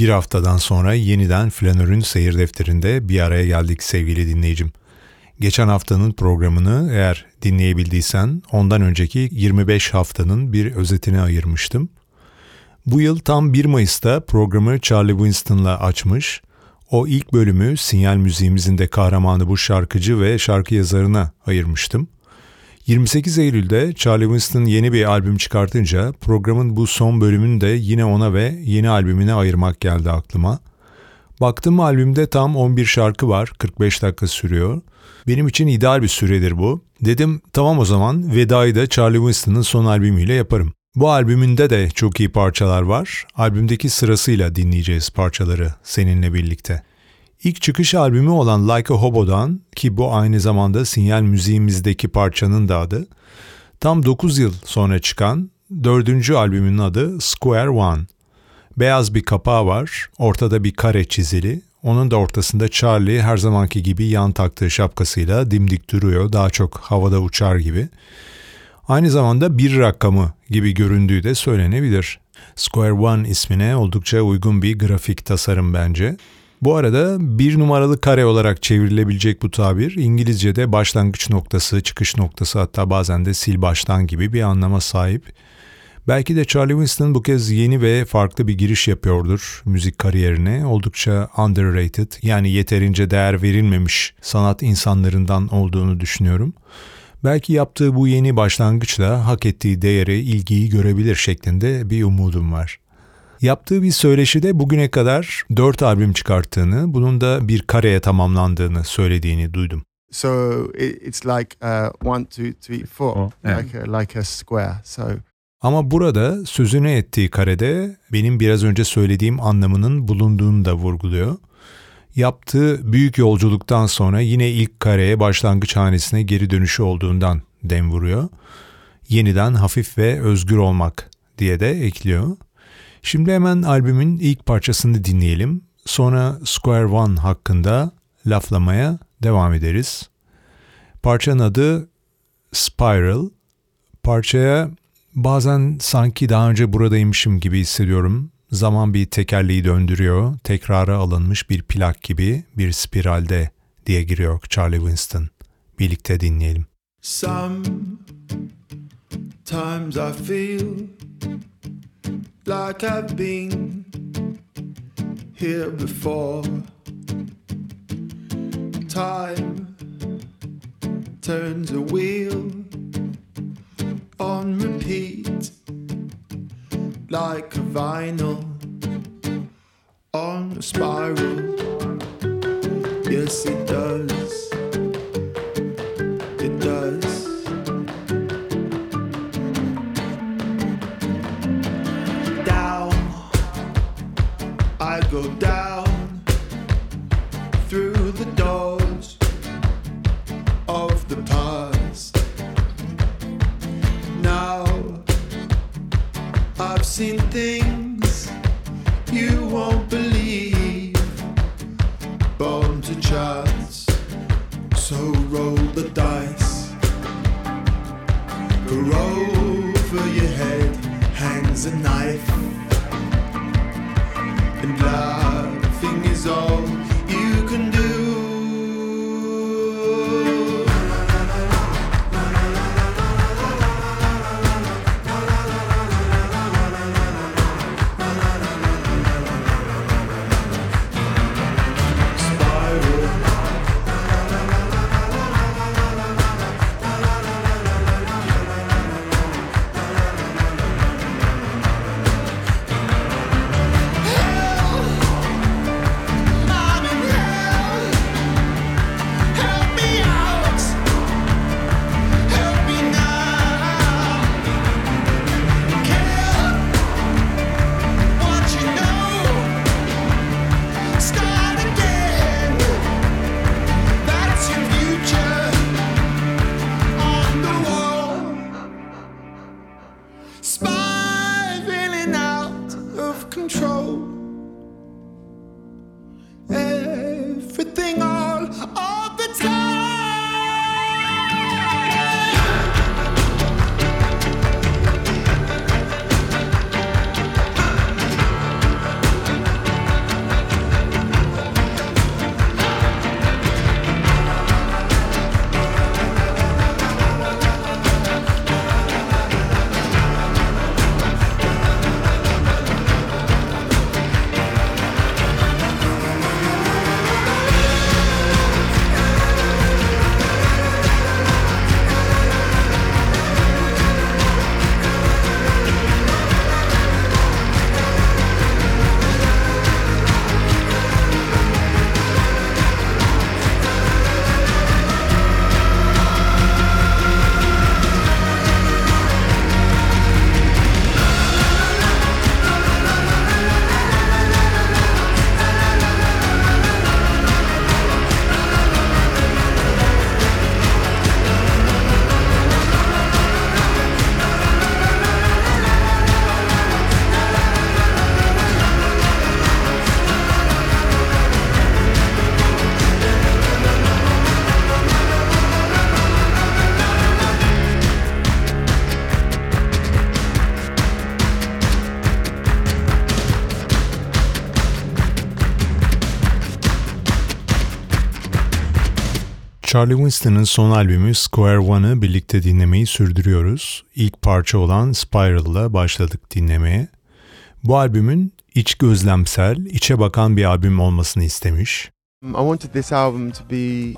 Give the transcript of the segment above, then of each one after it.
Bir haftadan sonra yeniden Flanör'ün seyir defterinde bir araya geldik sevgili dinleyicim. Geçen haftanın programını eğer dinleyebildiysen ondan önceki 25 haftanın bir özetini ayırmıştım. Bu yıl tam 1 Mayıs'ta programı Charlie Winston'la açmış. O ilk bölümü sinyal müziğimizin de kahramanı bu şarkıcı ve şarkı yazarına ayırmıştım. 28 Eylül'de Charlie Winston yeni bir albüm çıkartınca programın bu son bölümünü de yine ona ve yeni albümüne ayırmak geldi aklıma. Baktım albümde tam 11 şarkı var, 45 dakika sürüyor. Benim için ideal bir süredir bu. Dedim tamam o zaman vedayı da Charlie Winston'ın son albümüyle yaparım. Bu albümünde de çok iyi parçalar var. Albümdeki sırasıyla dinleyeceğiz parçaları seninle birlikte. İlk çıkış albümü olan Like a Hobo'dan ki bu aynı zamanda sinyal müziğimizdeki parçanın da adı, tam 9 yıl sonra çıkan dördüncü albümün adı Square One. Beyaz bir kapağı var, ortada bir kare çizili, onun da ortasında Charlie her zamanki gibi yan taktığı şapkasıyla dimdik duruyor, daha çok havada uçar gibi. Aynı zamanda bir rakamı gibi göründüğü de söylenebilir. Square One ismine oldukça uygun bir grafik tasarım bence. Bu arada bir numaralı kare olarak çevrilebilecek bu tabir İngilizce'de başlangıç noktası, çıkış noktası hatta bazen de sil baştan gibi bir anlama sahip. Belki de Charlie Winston bu kez yeni ve farklı bir giriş yapıyordur müzik kariyerine. Oldukça underrated yani yeterince değer verilmemiş sanat insanlarından olduğunu düşünüyorum. Belki yaptığı bu yeni başlangıçla hak ettiği değeri, ilgiyi görebilir şeklinde bir umudum var. Yaptığı bir söyleşide bugüne kadar dört albüm çıkarttığını, bunun da bir kareye tamamlandığını söylediğini duydum. So it's like uh, one, two, three, four, like a, like a square. So ama burada sözünü ettiği karede benim biraz önce söylediğim anlamının bulunduğunu da vurguluyor. Yaptığı büyük yolculuktan sonra yine ilk kareye başlangıç hanesine geri dönüşü olduğundan dem vuruyor. Yeniden hafif ve özgür olmak diye de ekliyor. Şimdi hemen albümün ilk parçasını dinleyelim. Sonra Square One hakkında laflamaya devam ederiz. Parçanın adı Spiral. Parçaya bazen sanki daha önce buradaymışım gibi hissediyorum. Zaman bir tekerleği döndürüyor, tekrara alınmış bir plak gibi bir spiralde diye giriyor Charlie Winston. Birlikte dinleyelim. Sometimes I feel like I've been here before. Time turns a wheel on repeat like a vinyl on a spiral. Yes, it does. It does. Go down through the doors of the past. Now I've seen things you won't believe, born to chance. So roll the dice, for over your head hangs a knife and love. Charlie Winston'ın son albümü Square One'ı birlikte dinlemeyi sürdürüyoruz. İlk parça olan Spiral'la başladık dinlemeye. Bu albümün iç gözlemsel, içe bakan bir albüm olmasını istemiş. I wanted this album to be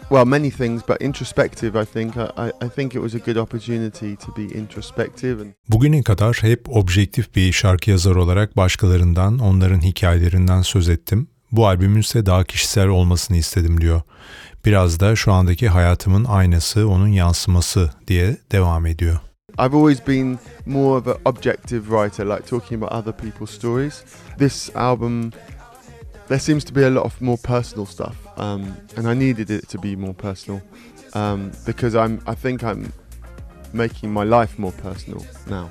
well, many things, but introspective. I think I, I think it was a good opportunity to be introspective and Bugüne kadar hep objektif bir şarkı yazar olarak başkalarından, onların hikayelerinden söz ettim. Bu albümün ise daha kişisel olmasını istedim diyor. Biraz da şu andaki hayatımın aynası, onun yansıması diye devam ediyor. I've always been more of an objective writer, like talking about other people's stories. This album, there seems to be a lot of more personal stuff, um, and I needed it to be more personal um, because I'm. I think I'm making my life more personal now.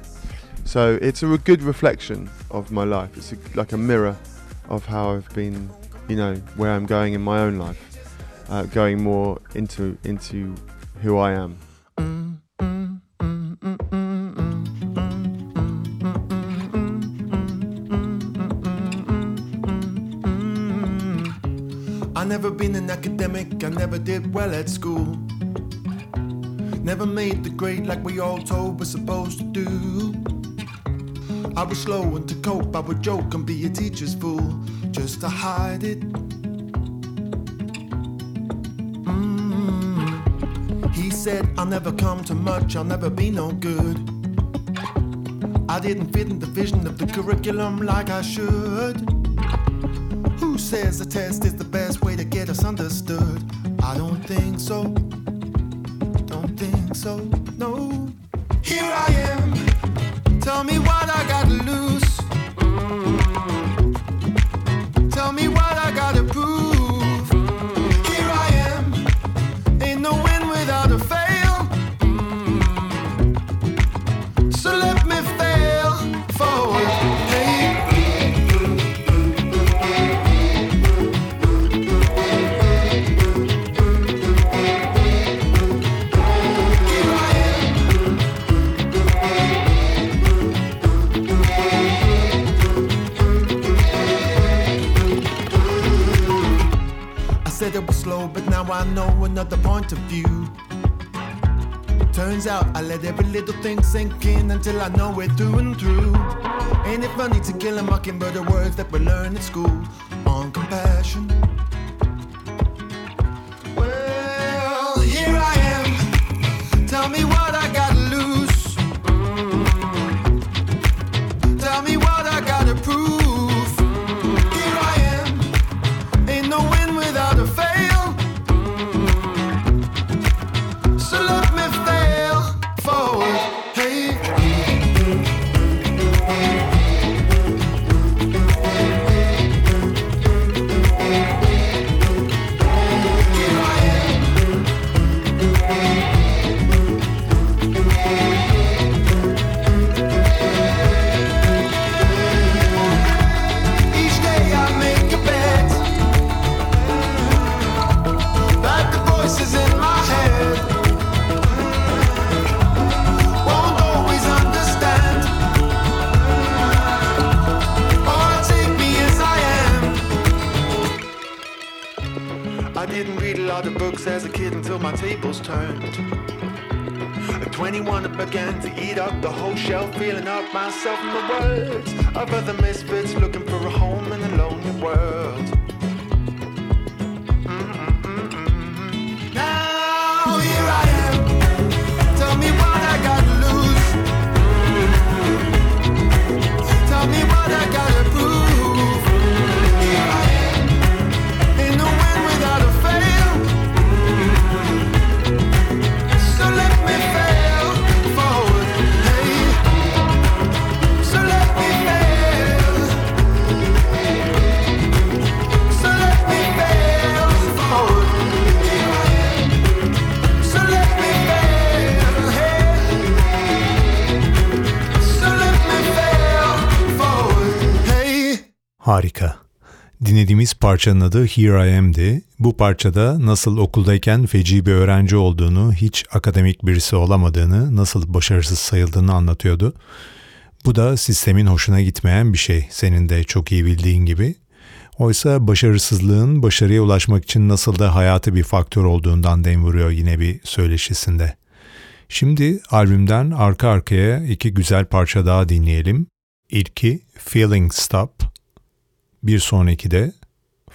So it's a good reflection of my life. It's a, like a mirror of how I've been, you know, where I'm going in my own life, uh, going more into into who I am. I never been an academic, I never did well at school. Never made the grade like we all told we're supposed to do. I was slow and to cope, I would joke and be a teacher's fool just to hide it. Mm. He said, I'll never come to much, I'll never be no good. I didn't fit in the vision of the curriculum like I should. Who says the test is the best way to get us understood? I don't think so. Don't think so. No. Here I am. Turns out I let every little thing sink in until I know it through and through. Ain't it funny to kill a mockingbird the words that we learn at school Dinlediğimiz parçanın adı Here I Am'di. Bu parçada nasıl okuldayken feci bir öğrenci olduğunu, hiç akademik birisi olamadığını, nasıl başarısız sayıldığını anlatıyordu. Bu da sistemin hoşuna gitmeyen bir şey, senin de çok iyi bildiğin gibi. Oysa başarısızlığın başarıya ulaşmak için nasıl da hayatı bir faktör olduğundan dem vuruyor yine bir söyleşisinde. Şimdi albümden arka arkaya iki güzel parça daha dinleyelim. İlki Feeling Stop, bir sonraki de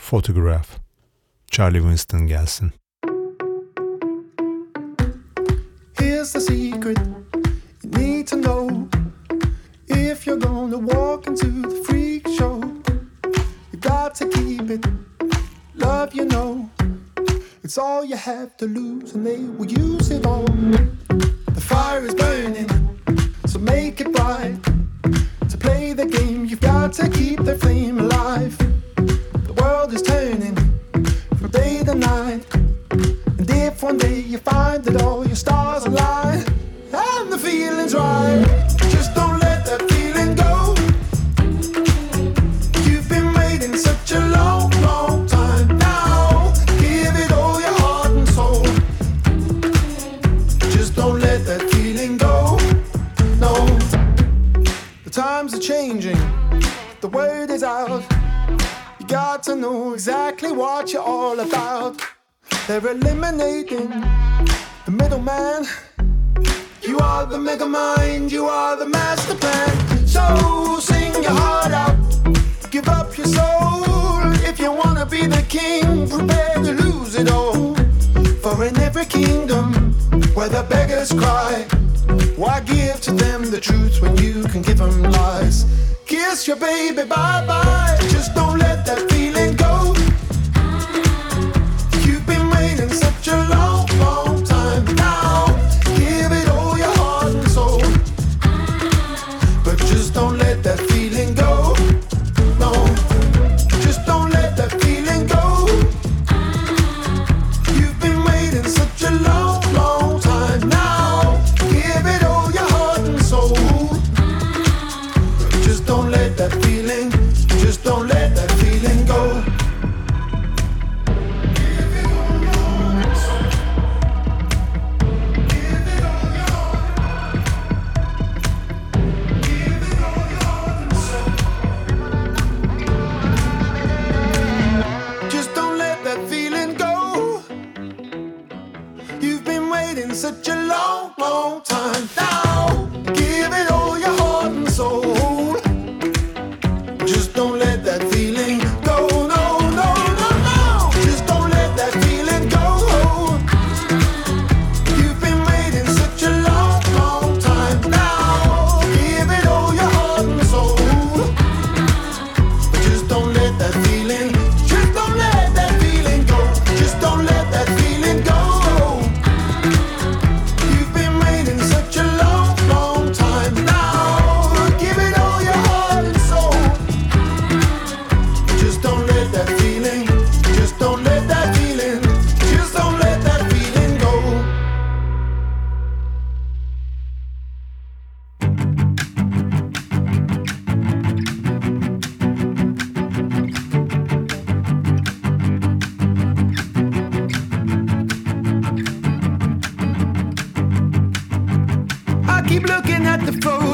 Photograph. Charlie Winston gelsin. Here's the secret you need to know. If you're gonna walk into the freak show, you got to keep it. Love, you know, it's all you have to lose, and they will use it all. The fire is burning, so make it bright. To play the game, you've got to keep the flame alive. The world is turning from day to night. And if one day you find that all your stars align and the feeling's right, just don't let that feeling go. You've been waiting such a long, long time now. Give it all your heart and soul. Just don't let that feeling go. No, the times are changing, the word is out. Got to know exactly what you're all about. They're eliminating the middleman. You are the mega mind, you are the master plan. So sing your heart out, give up your soul. If you wanna be the king, prepare to lose it all. For in every kingdom where the beggars cry, why give to them the truth when you can give them lies? Kiss your baby bye bye, just don't let that feeling looking at the photo,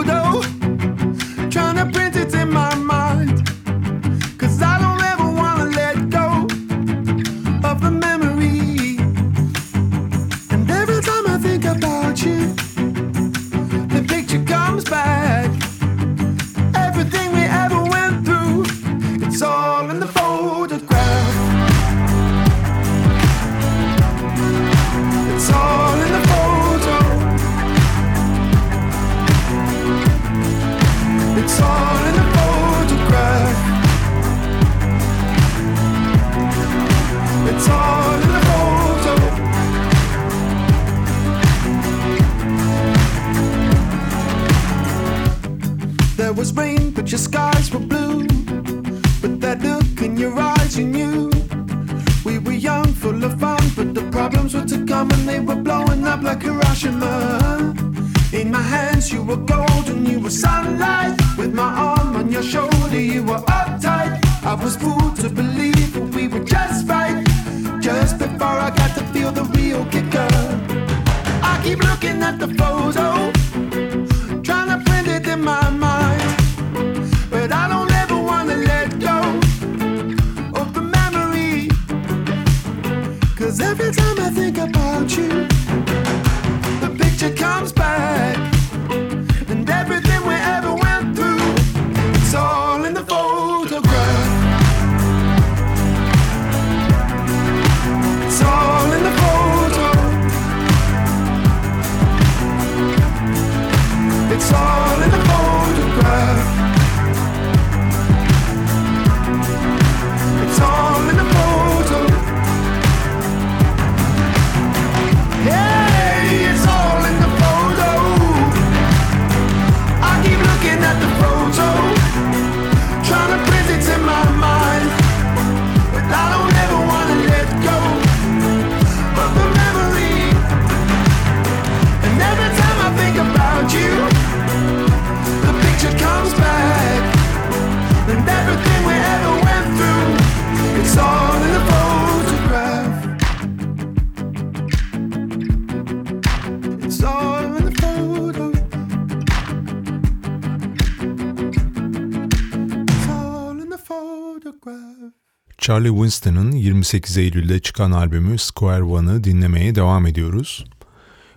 Charlie Winston'ın 28 Eylül'de çıkan albümü Square One'ı dinlemeye devam ediyoruz.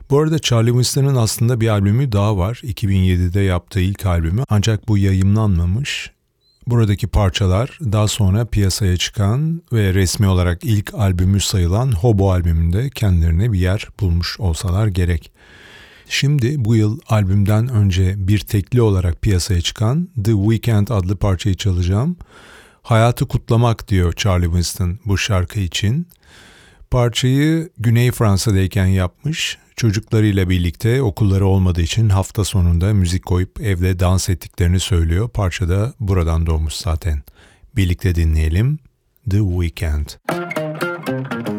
Bu arada Charlie Winston'ın aslında bir albümü daha var. 2007'de yaptığı ilk albümü ancak bu yayımlanmamış. Buradaki parçalar daha sonra piyasaya çıkan ve resmi olarak ilk albümü sayılan Hobo albümünde kendilerine bir yer bulmuş olsalar gerek. Şimdi bu yıl albümden önce bir tekli olarak piyasaya çıkan The Weekend adlı parçayı çalacağım. Hayatı kutlamak diyor Charlie Winston bu şarkı için. Parçayı Güney Fransa'dayken yapmış. Çocuklarıyla birlikte okulları olmadığı için hafta sonunda müzik koyup evde dans ettiklerini söylüyor. Parça da buradan doğmuş zaten. Birlikte dinleyelim. The Weekend. Roll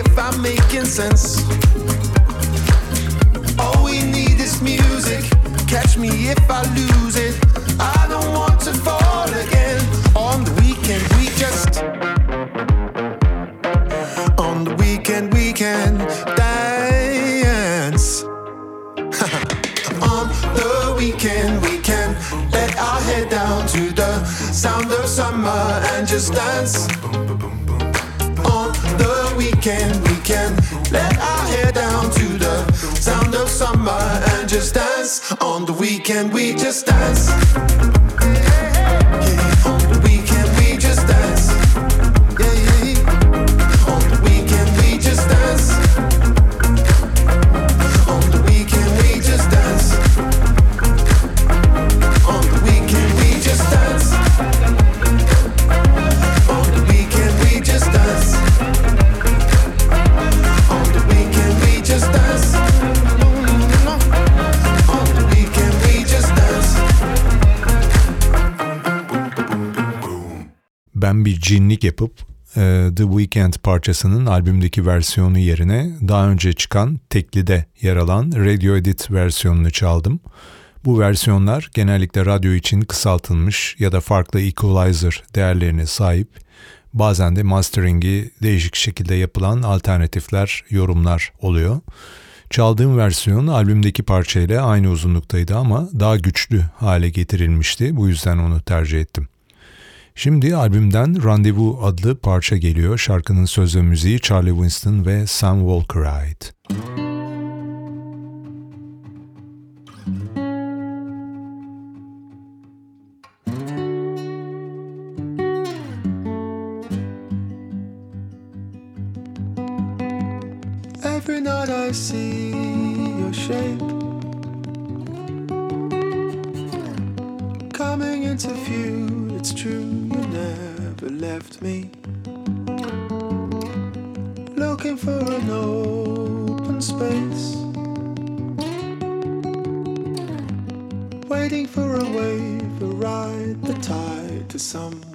if I'm making sense. All we need is music. Catch me if I lose it. I don't want to fall again. On the weekend, we just. On the weekend, we can dance. On the weekend, we can let our head down to the sound of summer and just dance. The weekend, we can let our hair down to the sound of summer and just dance. On the weekend, we just dance. Cinlik yapıp e, The Weeknd parçasının albümdeki versiyonu yerine daha önce çıkan teklide yer alan Radio Edit versiyonunu çaldım. Bu versiyonlar genellikle radyo için kısaltılmış ya da farklı equalizer değerlerine sahip. Bazen de mastering'i değişik şekilde yapılan alternatifler, yorumlar oluyor. Çaldığım versiyon albümdeki parçayla aynı uzunluktaydı ama daha güçlü hale getirilmişti. Bu yüzden onu tercih ettim. Şimdi albümden Randevu adlı parça geliyor. Şarkının söz ve müziği Charlie Winston ve Sam Walker'a ait. Every night I see your shape coming into view. It's true, you never left me. Looking for an open space. Waiting for a wave, a ride the tide to somewhere.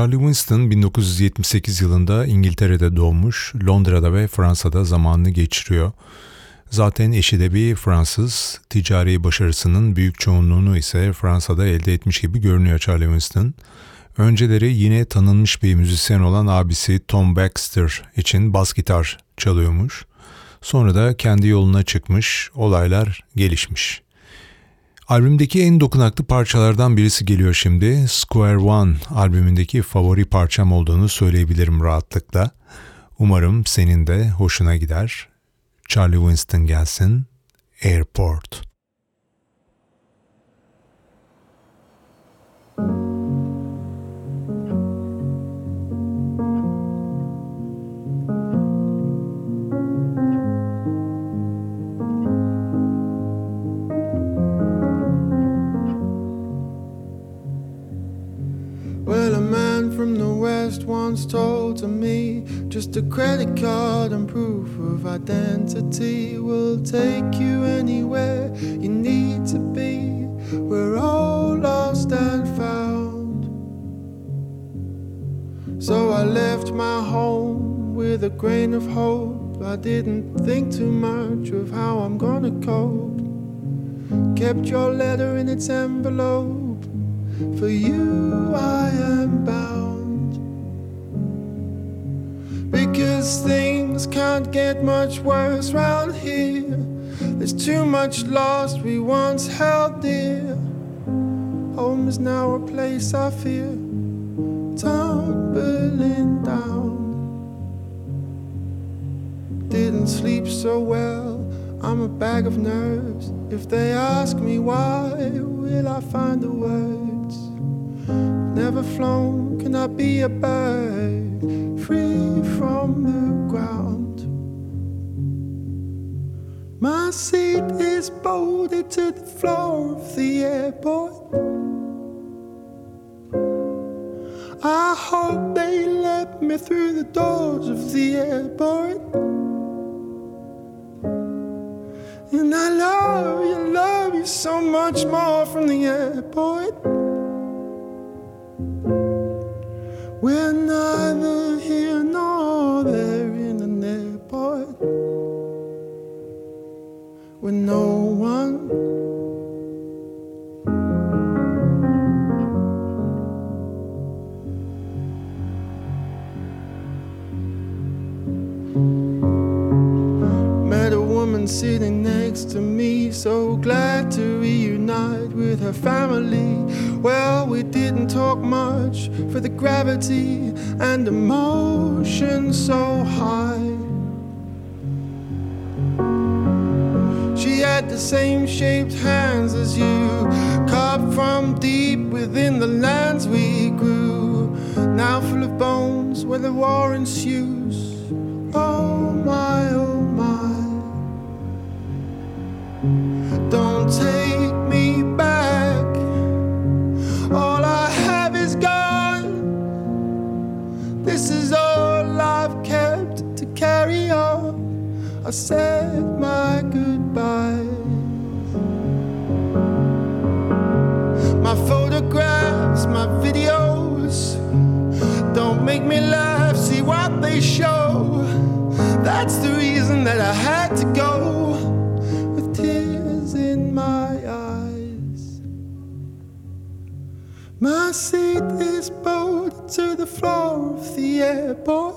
Charlie Winston 1978 yılında İngiltere'de doğmuş, Londra'da ve Fransa'da zamanını geçiriyor. Zaten eşi de bir Fransız, ticari başarısının büyük çoğunluğunu ise Fransa'da elde etmiş gibi görünüyor Charlie Winston. Önceleri yine tanınmış bir müzisyen olan abisi Tom Baxter için bas gitar çalıyormuş. Sonra da kendi yoluna çıkmış, olaylar gelişmiş. Albümdeki en dokunaklı parçalardan birisi geliyor şimdi. Square One albümündeki favori parçam olduğunu söyleyebilirim rahatlıkla. Umarım senin de hoşuna gider. Charlie Winston gelsin. Airport. West once told to me just a credit card and proof of identity will take you anywhere you need to be. We're all lost and found. So I left my home with a grain of hope. I didn't think too much of how I'm gonna cope. Kept your letter in its envelope. For you I am bound. Things can't get much worse round here. There's too much lost we once held dear. Hold me is now a place I fear tumbling down. Didn't sleep so well, I'm a bag of nerves. If they ask me why, will I find the words? Never flown, can I be a bird free from the ground? My seat is bolted to the floor of the airport. I hope they let me through the doors of the airport. And I love you, love you so much more from the airport. We're neither here nor there in an airport with no one. Sitting next to me, so glad to reunite with her family. Well, we didn't talk much for the gravity and emotion so high. She had the same shaped hands as you, carved from deep within the lands we grew. Now full of bones where the war ensues. Oh my, oh my. I have is gone. This is all I've kept to carry on. I said my goodbyes. To the floor of the airport.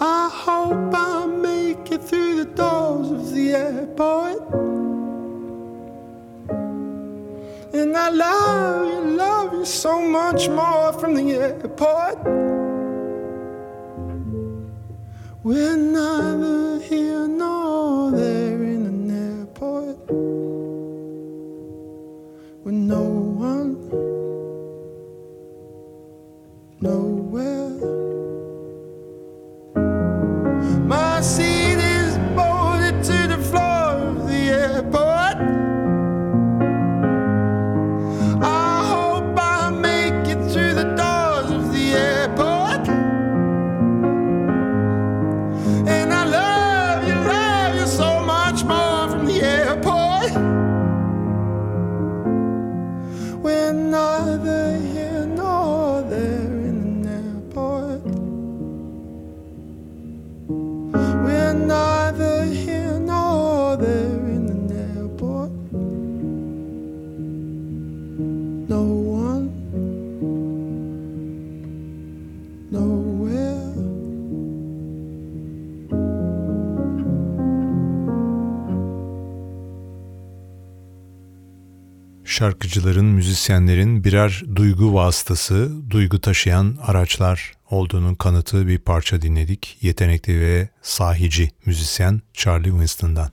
I hope I make it through the doors of the airport. And I love you, love you so much more from the airport. We're neither here nor there see Şarkıcıların, müzisyenlerin birer duygu vasıtası, duygu taşıyan araçlar olduğunun kanıtı bir parça dinledik. Yetenekli ve sahici müzisyen Charlie Winston'dan.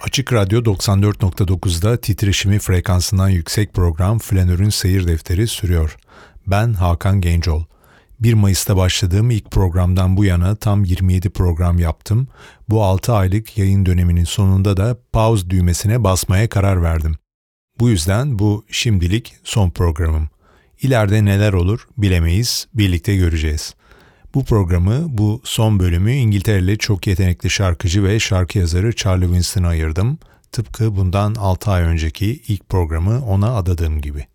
Açık Radyo 94.9'da titreşimi frekansından yüksek program Flanör'ün Seyir Defteri sürüyor. Ben Hakan Gencol. 1 Mayıs'ta başladığım ilk programdan bu yana tam 27 program yaptım. Bu 6 aylık yayın döneminin sonunda da pause düğmesine basmaya karar verdim. Bu yüzden bu şimdilik son programım. İleride neler olur bilemeyiz, birlikte göreceğiz. Bu programı, bu son bölümü İngiltereli çok yetenekli şarkıcı ve şarkı yazarı Charlie Winston'a ayırdım. Tıpkı bundan 6 ay önceki ilk programı ona adadığım gibi.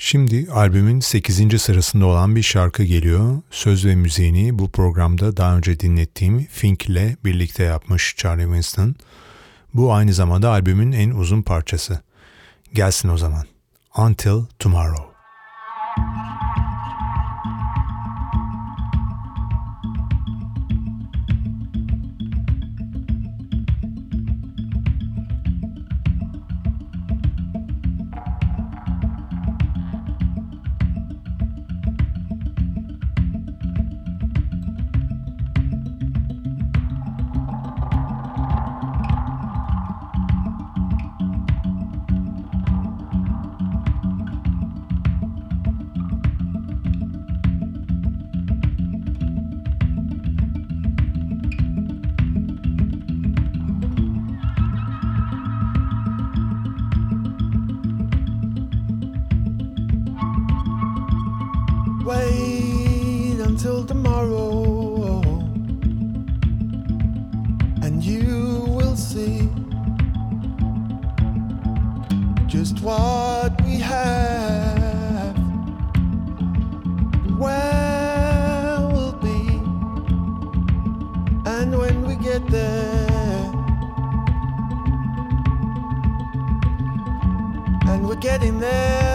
Şimdi albümün 8. sırasında olan bir şarkı geliyor. Söz ve müziğini bu programda daha önce dinlettiğim Fink ile birlikte yapmış Charlie Winston. Bu aynı zamanda albümün en uzun parçası. Gelsin o zaman. Until Tomorrow. wait until tomorrow, and you will see just what we have. Where we'll be, and when we get there, and we're getting there.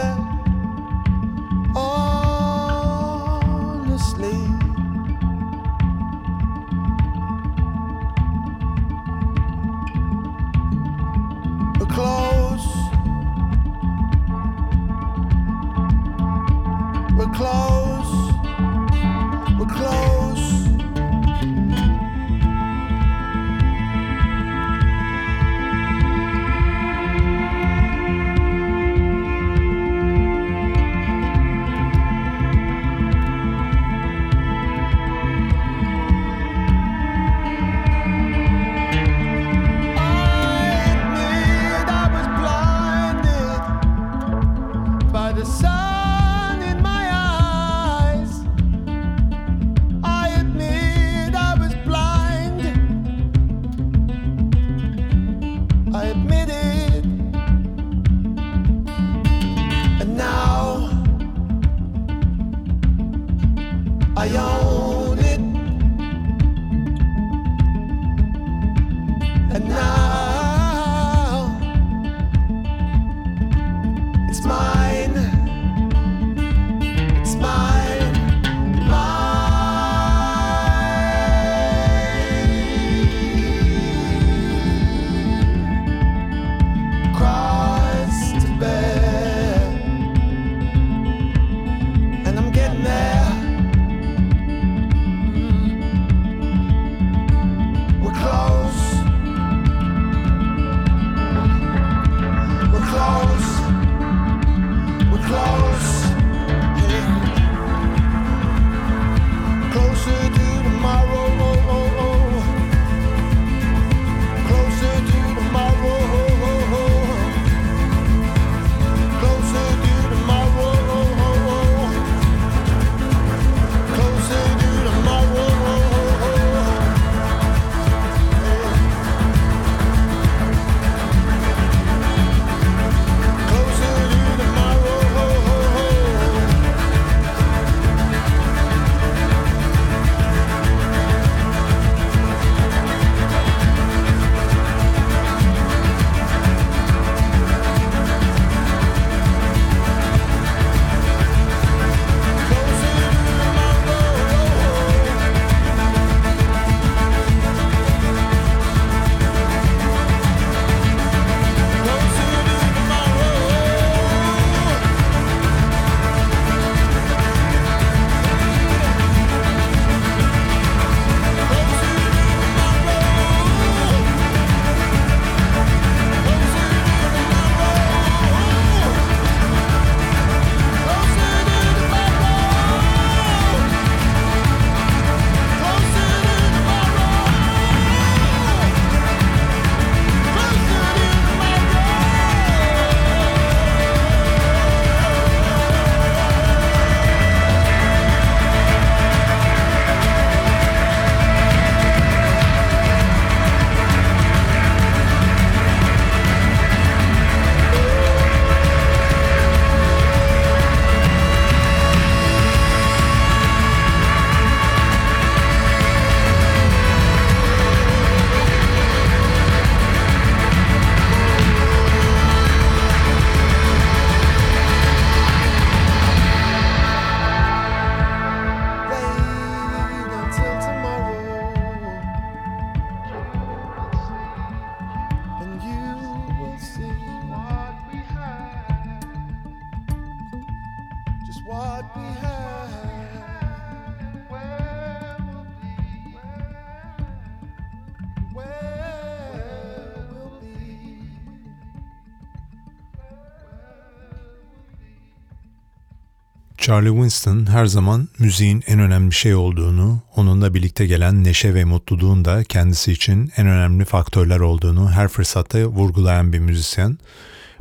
Charlie Winston her zaman müziğin en önemli şey olduğunu, onunla birlikte gelen neşe ve mutluluğun da kendisi için en önemli faktörler olduğunu her fırsatta vurgulayan bir müzisyen.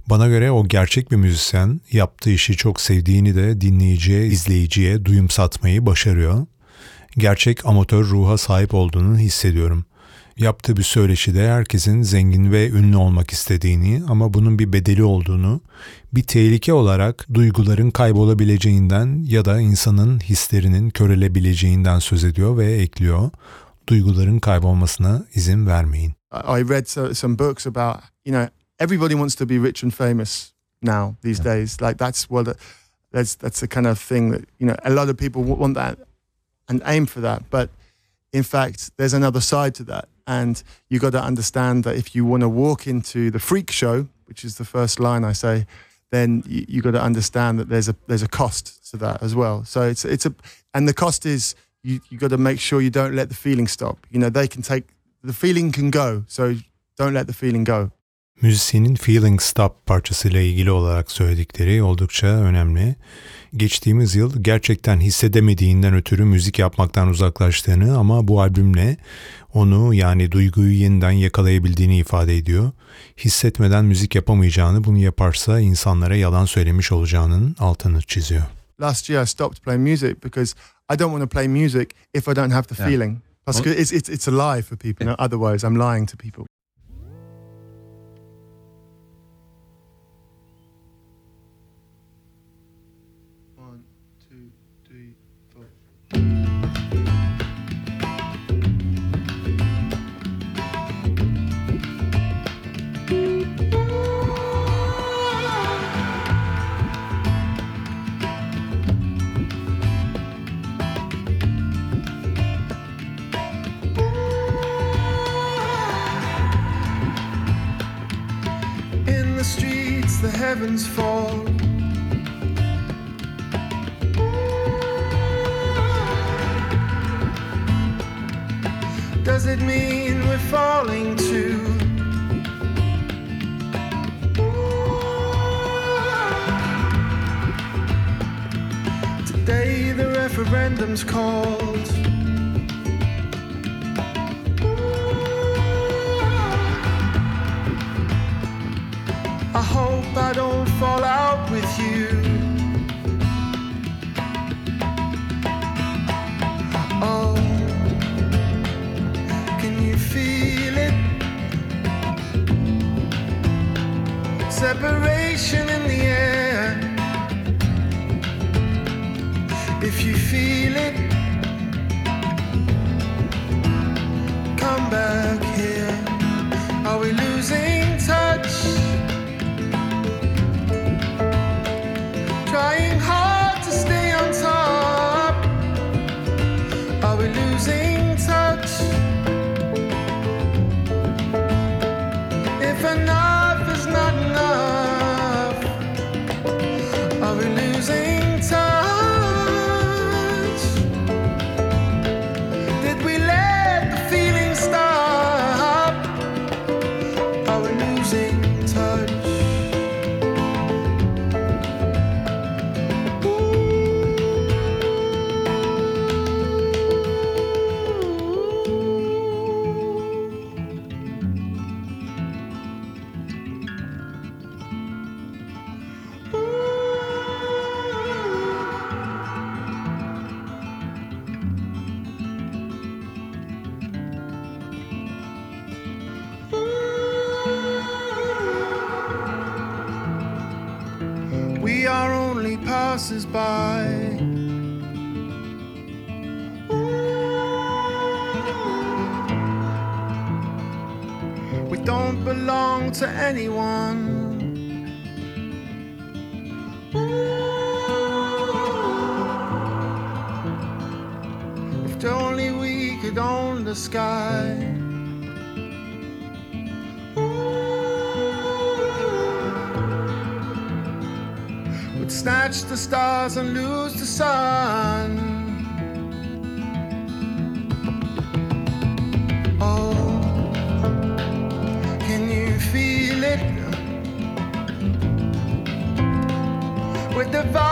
Bana göre o gerçek bir müzisyen, yaptığı işi çok sevdiğini de dinleyiciye, izleyiciye duyum satmayı başarıyor. Gerçek amatör ruha sahip olduğunu hissediyorum. Yaptığı bir söyleşide herkesin zengin ve ünlü olmak istediğini ama bunun bir bedeli olduğunu, bir tehlike olarak duyguların kaybolabileceğinden ya da insanın hislerinin körelebileceğinden söz ediyor ve ekliyor. Duyguların kaybolmasına izin vermeyin. I read so, some books about you know everybody wants to be rich and famous now these Yeah. days. Like that's what the, that's that's the kind of thing that you know a lot of people want that and aim for that. But in fact, there's another side to that, and you got to understand that if you want to walk into the freak show, which is the first line I say, then you, you got to understand that there's a there's a cost to that as well. So it's it's a and the cost is you you got to make sure you don't let the feeling stop. You know they can take the feeling can go, so don't let the feeling go. Müzisyenin Feeling Stop parçasıyla ilgili olarak söyledikleri oldukça önemli. Geçtiğimiz yıl gerçekten hissedemediğinden ötürü müzik yapmaktan uzaklaştığını ama bu albümle onu yani duyguyu yeniden yakalayabildiğini ifade ediyor. Hissetmeden müzik yapamayacağını, bunu yaparsa insanlara yalan söylemiş olacağının altını çiziyor. Last year I stopped playing music because I don't want to play music if I don't have the Yeah. feeling. Que it's, it's it's a lie for people. No, otherwise, I'm lying to people. Heavens fall. Does it mean we're falling too? Today the referendum's called. Separation in the air. If you feel it, come back If only we could own the sky. would snatch the stars and lose the sun. with the vibe.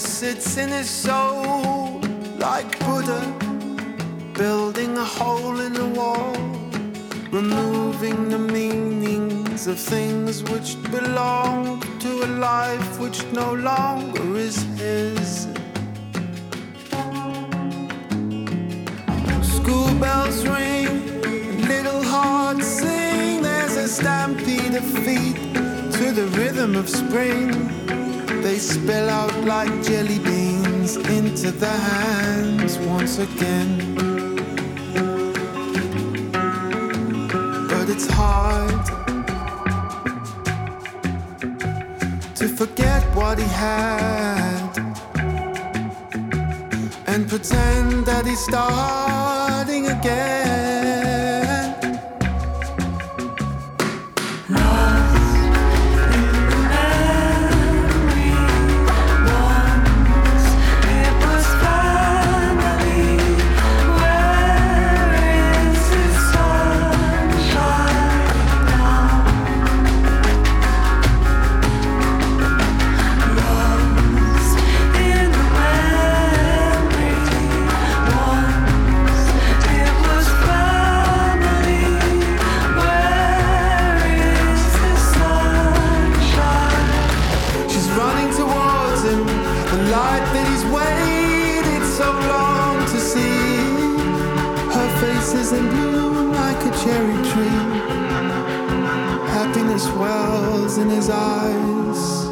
Sits in his soul like Buddha, building a hole in the wall, removing the meanings of things which belong to a life which no longer is his. School bells ring, little hearts sing. There's a stampede of feet to the rhythm of spring. They spill out like jelly beans into the hands once again. But it's hard to forget what he had and pretend that he's starting light that he's waited so long to see. Her face is in bloom like a cherry tree. Happiness wells in his eyes.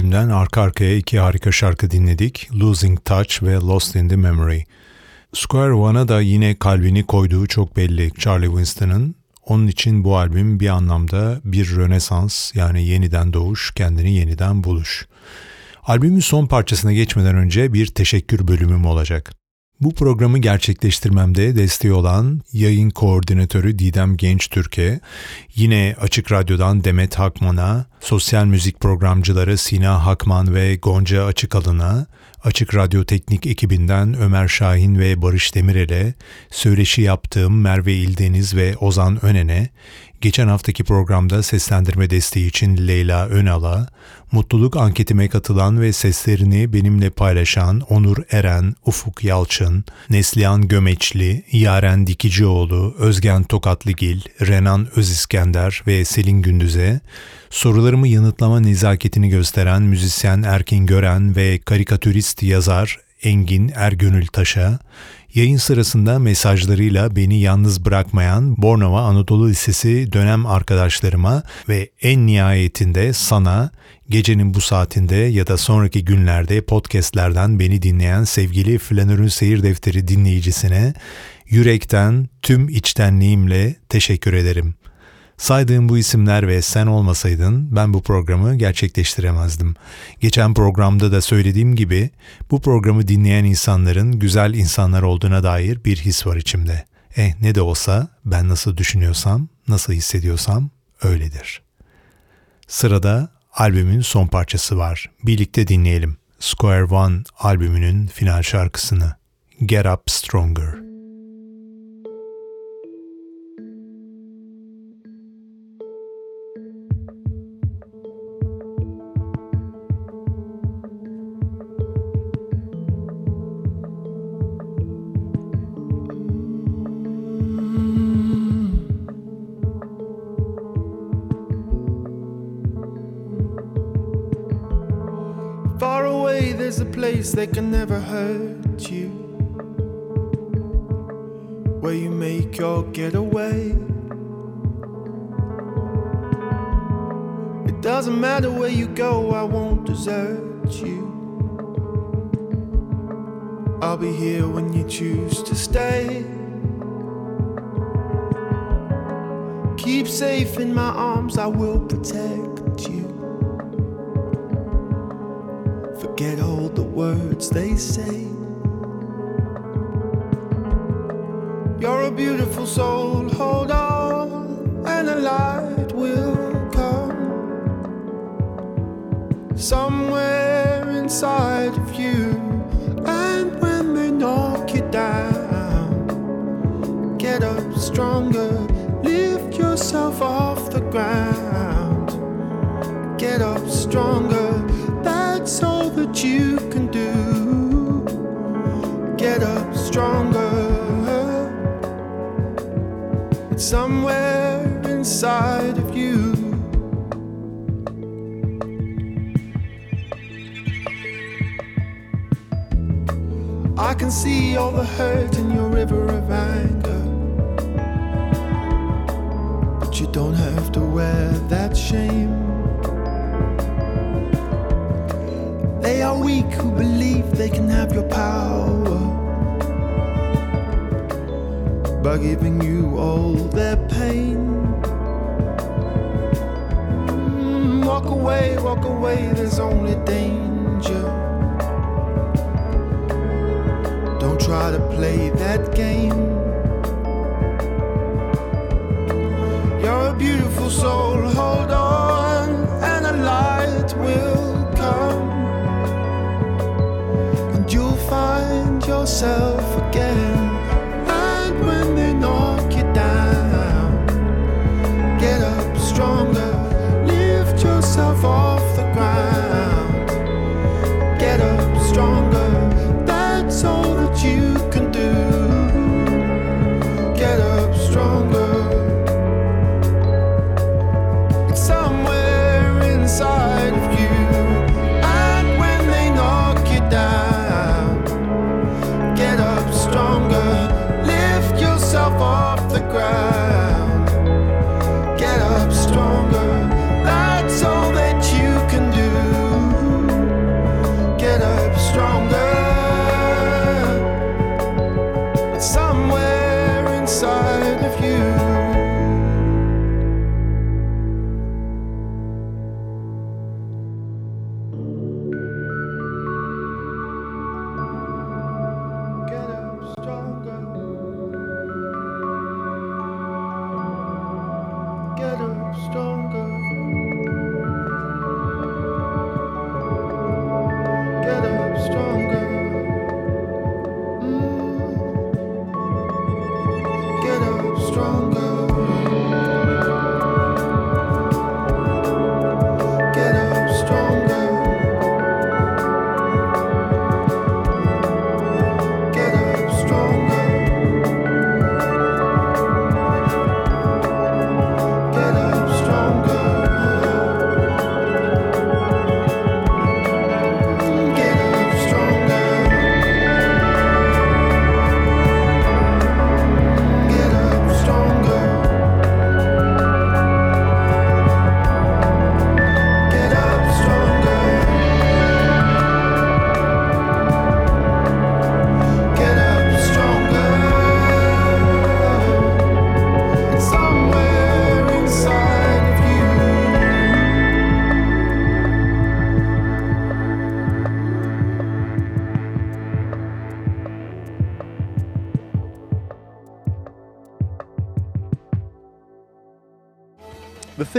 Albümden arka arkaya iki harika şarkı dinledik. Losing Touch ve Lost in the Memory. Square One'a da yine kalbini koyduğu çok belli Charlie Winston'ın. Onun için bu albüm bir anlamda bir rönesans yani yeniden doğuş, kendini yeniden buluş. Albümün son parçasına geçmeden önce bir teşekkür bölümüm olacak. Bu programı gerçekleştirmemde desteği olan yayın koordinatörü Didem Genç Türkiye, yine Açık Radyo'dan Demet Hakman'a, sosyal müzik programcıları Sina Hakman ve Gonca Açıkalın'a, Açık Radyo Teknik ekibinden Ömer Şahin ve Barış Demirel'e, söyleşi yaptığım Merve İldeniz ve Ozan Önen'e, Geçen haftaki programda seslendirme desteği için Leyla Önal'a, mutluluk anketime katılan ve seslerini benimle paylaşan Onur Eren, Ufuk Yalçın, Neslihan Gömeçli, Yaren Dikicioğlu, Özgen Tokatlıgil, Renan Öziskender ve Selin Gündüz'e, sorularımı yanıtlama nezaketini gösteren müzisyen Erkin Gören ve karikatürist yazar Engin Ergönül Taş'a, yayın sırasında mesajlarıyla beni yalnız bırakmayan Bornova Anadolu Lisesi dönem arkadaşlarıma ve en nihayetinde sana gecenin bu saatinde ya da sonraki günlerde podcastlerden beni dinleyen sevgili Flanör'ün Seyir Defteri dinleyicisine yürekten tüm içtenliğimle teşekkür ederim. Saydığım bu isimler ve sen olmasaydın ben bu programı gerçekleştiremezdim. Geçen programda da söylediğim gibi bu programı dinleyen insanların güzel insanlar olduğuna dair bir his var içimde. Eh ne de olsa ben nasıl düşünüyorsam, nasıl hissediyorsam öyledir. Sırada albümün son parçası var. Birlikte dinleyelim. Square One albümünün final şarkısını. Get Up Stronger. Far away, there's a place that can never hurt you. Where you make your getaway. It doesn't matter where you go, I won't desert you. I'll be here when you choose to stay. Keep safe in my arms, I will protect you. Forget all the words they say. You're a beautiful soul, hold on, and a light will come. Somewhere inside of you, and when they knock you down, get up stronger, lift yourself off the ground. Get up stronger, that's all you can do. Get up stronger. It's somewhere inside of you. I can see all the hurt in your river of anger. But you don't have to wear that shame. They are weak who believe they can have your power by giving you all their pain. Mm, walk away, walk away, there's only danger. Don't try to play that game.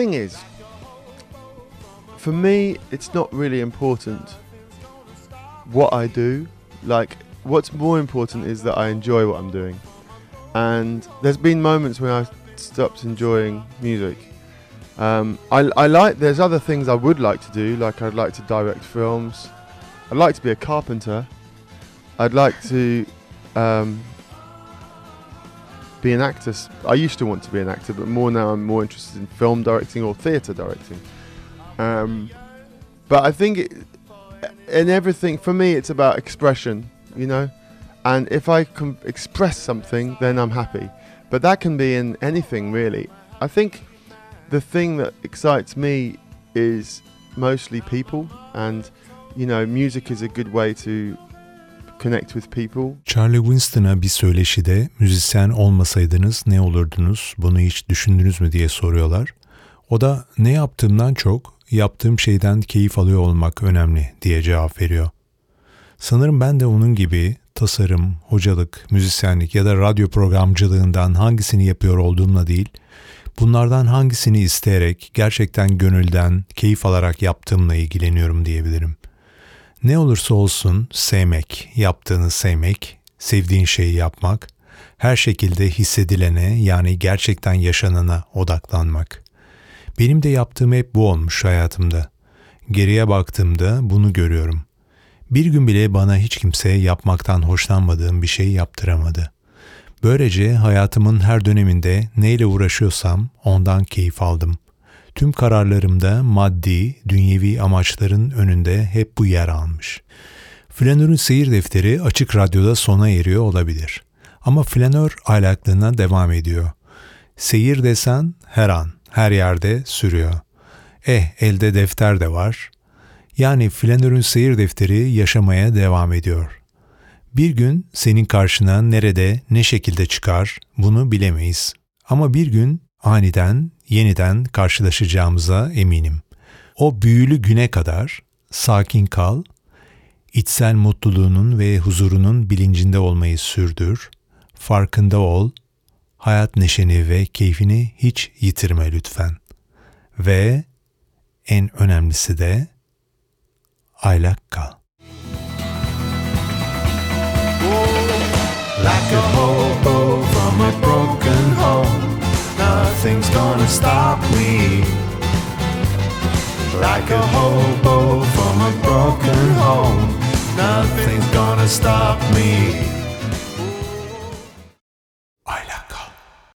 Thing is, for me, it's not really important what I do. Like, what's more important is that I enjoy what I'm doing. And there's been moments when I stopped enjoying music. Um, I, I like. There's other things I would like to do. Like I'd like to direct films. I'd like to be a carpenter. I'd like to um, be an actor. I used to want to be an actor, but more now I'm more interested in film directing or theatre directing. Um, but I think it, in everything, for me, it's about expression, you know? And if I can express something, then I'm happy. But that can be in anything, really. I think the thing that excites me is mostly people, and, you know, music is a good way to connect with people. Charlie Winston'a bir söyleşide müzisyen olmasaydınız ne olurdunuz, bunu hiç düşündünüz mü diye soruyorlar. O da ne yaptığımdan çok yaptığım şeyden keyif alıyor olmak önemli diye cevap veriyor. Sanırım ben de onun gibi tasarım, hocalık, müzisyenlik ya da radyo programcılığından hangisini yapıyor olduğumla değil, bunlardan hangisini isteyerek, gerçekten gönülden, keyif alarak yaptığımla ilgileniyorum diyebilirim. Ne olursa olsun sevmek, yaptığını sevmek, sevdiğin şeyi yapmak, her şekilde hissedilene yani gerçekten yaşanana odaklanmak. Benim de yaptığım hep bu olmuş hayatımda. Geriye baktığımda bunu görüyorum. Bir gün bile bana hiç kimse yapmaktan hoşlanmadığım bir şey yaptıramadı. Böylece hayatımın her döneminde neyle uğraşıyorsam ondan keyif aldım. Tüm kararlarımda maddi, dünyevi amaçların önünde hep bu yer almış. Flanör'ün seyir defteri açık radyoda sona eriyor olabilir. Ama flanör ahlaklığına devam ediyor. Seyir desen her an, her yerde sürüyor. Eh elde defter de var. Yani flanörün seyir defteri yaşamaya devam ediyor. Bir gün senin karşına nerede, ne şekilde çıkar bunu bilemeyiz. Ama bir gün aniden, yeniden karşılaşacağımıza eminim. O büyülü güne kadar sakin kal, içsel mutluluğunun ve huzurunun bilincinde olmayı sürdür, farkında ol, hayat neşeni ve keyfini hiç yitirme lütfen. Ve en önemlisi de aylak kal. Like a hobo from a broken nothing's gonna stop me. Like a hobo from a broken home, nothing's gonna stop me.